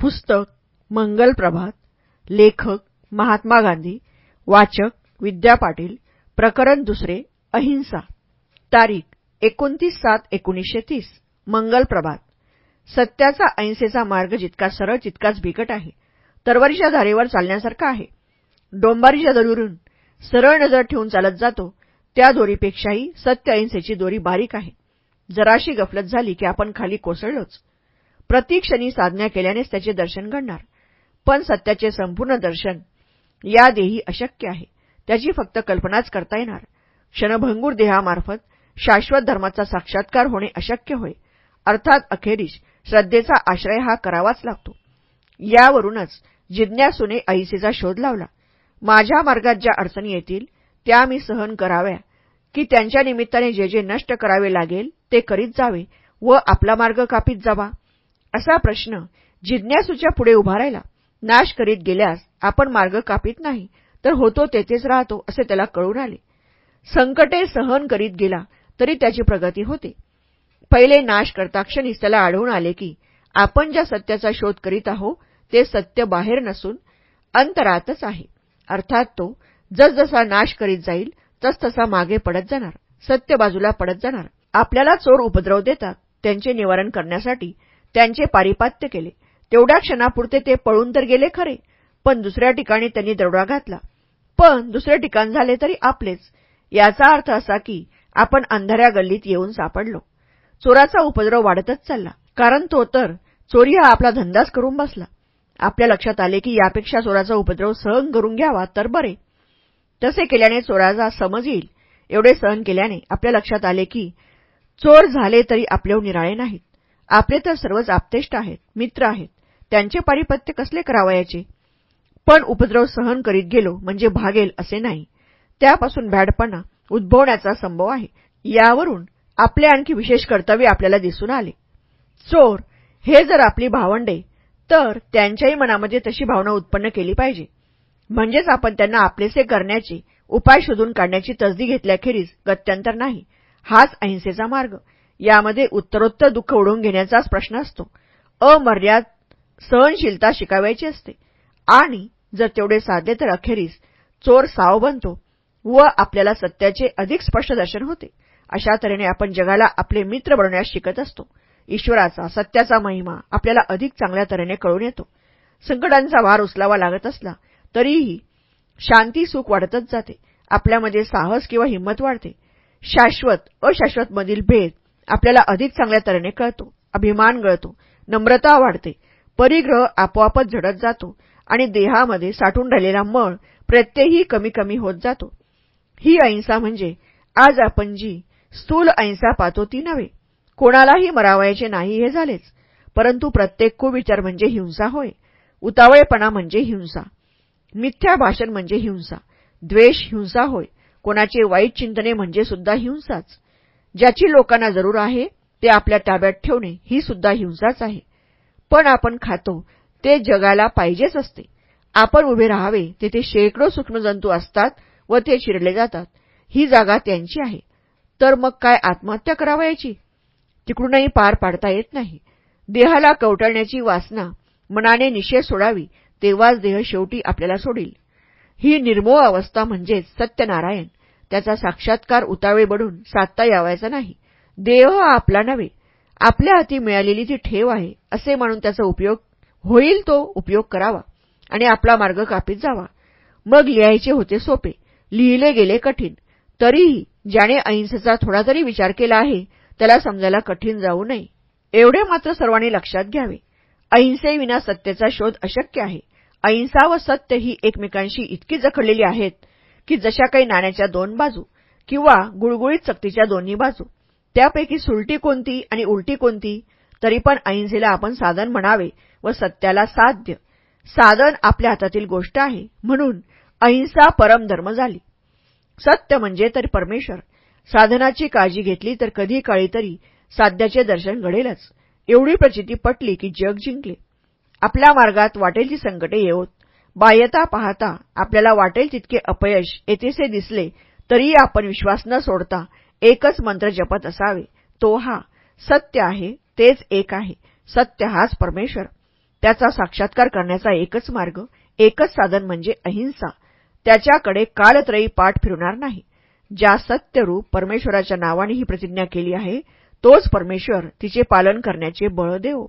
पुस्तक मंगल प्रभात लेखक महात्मा गांधी वाचक विद्या पाटील प्रकरण दुसरे अहिंसा. तारीख एकोणतीस सात एकोणीसशे तीस मंगल प्रभात. सत्याचा अहिंसेचा मार्ग जितका सरळ तितकाच बिकट आहे. तरवारीच्या धारेवर चालण्यासारखा आहे. डोंबारीच्या दोरीवरून सरळ नजर ठेवून चालत जातो त्या दोरीपेक्षाही सत्य अहिंसेची दोरी बारीक आहे. जराशी गफलत झाली की आपण खाली कोसळलोच. प्रतिक्षणी साधना केल्यानेच त्याचे दर्शन घडणार. पण सत्याचे संपूर्ण दर्शन या देही अशक्य आहे. त्याची फक्त कल्पनाच करता येणार. क्षणभंगूर देहामार्फत शाश्वत धर्माचा साक्षात्कार होणे अशक्य होय. अर्थात अखेरीस श्रद्धेचा आश्रय हा करावाच लागतो. यावरूनच जिज्ञासूने अहिंसेचा शोध लावला. माझ्या मार्गात ज्या अडचणी येतील त्या मी सहन कराव्या. की त्यांच्या निमित्ताने जे जे नष्ट करावे लागेल ते करीत जावे व आपला मार्ग कापीत जावा. असा प्रश्न जिज्ञासूच्या पुढे उभा राहिला. नाश करीत गेल्यास आपण मार्ग कापीत नाही तर होतो तेथेच राहतो असे त्याला कळून आले. संकटे सहन करीत गेला तरी त्याची प्रगती होते. पहिले नाश करता क्षणीच त्याला आढळून आले की आपण ज्या सत्याचा शोध करीत आहो ते सत्य बाहेर नसून अंतरातच आहे. अर्थात तो जसजसा नाश करीत जाईल तसतसा मागे पडत जाणार सत्य बाजूला पडत जाणार. आपल्याला चोर उपद्रव देतात त्यांचे निवारण करण्यासाठी त्यांचे पारिपात्य केले. तेवढ्या क्षणापुरते ते पळून तर गेले खरे पण दुसऱ्या ठिकाणी त्यांनी दरोडा घातला. पण दुसरे ठिकाण झाले तरी आपलेच. याचा अर्थ असा की आपण अंधाऱ्या गल्लीत येऊन सापडलो. चोराचा उपद्रव वाढतच चालला. कारण तो तर चोरी हा आपला धंदाच करून बसला. आपल्या लक्षात आले की यापेक्षा चोराचा उपद्रव सहन करून घ्यावा तर बरे. तसे केल्याने चोराचा समज येईल. एवढे सहन केल्याने आपल्या लक्षात आले की चोर झाले तरी आपले निराळे नाहीत. आपले तर सर्वच आपतेष्ट आहेत मित्र आहेत. त्यांचे पारिपत्य कसले करावयाचे? पण उपद्रव सहन करीत गेलो म्हणजे भागेल असे नाही. त्यापासून भॅडपणा उद्भवण्याचा संभव आहे. यावरून आपले आणखी विशेष कर्तव्य आपल्याला दिसून आले. चोर हे जर आपली भावंडे तर त्यांच्याही मनामध्ये तशी भावना उत्पन्न केली पाहिजे. म्हणजेच आपण त्यांना आपलेसे करण्याचे उपाय शोधून काढण्याची तसदी घेतल्याखेरीज गत्यंतर नाही. हाच अहिंसेचा मार्ग. यामध्ये उत्तरोत्तर दुःख ओढून घेण्याचाच प्रश्न असतो. अमर्याद सहनशीलता शिकावायची असते. आणि जर तेवढे साधले तर अखेरीस चोर साव बनतो व आपल्याला सत्याचे अधिक स्पष्ट दर्शन होते. अशा तऱ्हेने आपण जगाला आपले मित्र बनवण्यास शिकत असतो. ईश्वराचा सत्याचा महिमा आपल्याला अधिक चांगल्या तऱ्हेने कळून येतो. संकटांचा भार उचलावा लागत असला तरीही शांती सुख वाढतच जाते. आपल्यामध्ये साहस किंवा हिंमत वाढते. शाश्वत अशाश्वतमधील भेद आपल्याला अधिक चांगल्या तऱ्हेने कळतो अभिमान गळतो नम्रता वाढते परिग्रह आपोआपच झडत जातो आणि देहामध्ये साठून राहिलेला मळ प्रत्ययही कमी कमी होत जातो. ही अहिंसा म्हणजे आज आपण जी स्थूल अहिंसा पाहतो ती नव्हे. कोणालाही मरावायचे नाही हे झालेच परंतु प्रत्येक कुविचार म्हणजे हिंसा होय. उतावळेपणा म्हणजे हिंसा. मिथ्या भाषण म्हणजे हिंसा. द्वेष हिंसा होय. कोणाचे वाईट चिंतने म्हणजे सुद्धा हिंसाच. ज्याची लोकांना जरूर आहे ते आपल्या ताब्यात ठेवणे ही सुद्धा हिंसाच आहे. पण आपण खातो ते जगाला पाहिजेच असते. आपण उभे राहावे तेथे शेकडो सूक्ष्मजंतू असतात व ते चिरले जातात. ही जागा त्यांची आहे. तर मग काय आत्महत्या करावयाची? तिकडूनही पार पाडता येत नाही. देहाला कवटळण्याची वासना मनाने निषेध सोडावी तेव्हाच देह शेवटी आपल्याला सोडील. ही निर्मोह अवस्था म्हणजेच सत्यनारायण. त्याचा साक्षात्कार उतावे बडून साधता यावायचा नाही. देह हा आपला नव्हे. आपल्या हाती मिळालेली ती ठेव आहे असे म्हणून त्याचा उपयोग होईल तो उपयोग करावा आणि आपला मार्ग कापीत जावा. मग लिहायचे होते सोपे. लिहिले गेले कठीण. तरीही ज्याने अहिंसेचा थोडा तरी विचार केला आहे त्याला समजायला कठीण जाऊ नये. एवढे मात्र सर्वांनी लक्षात घ्यावे. अहिंसेविना सत्तेचा शोध अशक्य आहे. अहिंसा व सत्य ही एकमेकांशी इतकी जखडलेली आहेत की जशा काही नाण्याच्या दोन बाजू किंवा गुळगुळीत सक्तीच्या दोन्ही बाजू त्यापैकी सुलटी कोणती आणि उलटी कोणती तरी पण अहिंसेला आपण साधन म्हणावे व सत्याला साध्य. साधन आपल्या हातातील गोष्ट आहे म्हणून अहिंसा परमधर्म झाली. सत्य म्हणजे तर परमेश्वर. साधनाची काळजी घेतली तर कधी काळी तरी साध्याचे दर्शन घडेलच. एवढी प्रचिती पटली की जग जिंकले. आपल्या मार्गात वाटेल ती संकटे येवत. बाह्यता पाहता आपल्याला वाटेल तितके अपयश येथेसे दिसले तरीही आपण विश्वास न सोडता एकच मंत्र जपत असावे. तो हा सत्य आहे तेच एक आहे. सत्य हाच परमेश्वर. त्याचा साक्षात्कार करण्याचा एकच मार्ग एकच साधन म्हणजे अहिंसा. त्याच्याकडे कालत्रयी पाठ फिरणार नाही. ज्या सत्यरूप परमेश्वराच्या नावाने ही प्रतिज्ञा केली आहे तोच परमेश्वर तिचे पालन करण्याचे बळ देवो.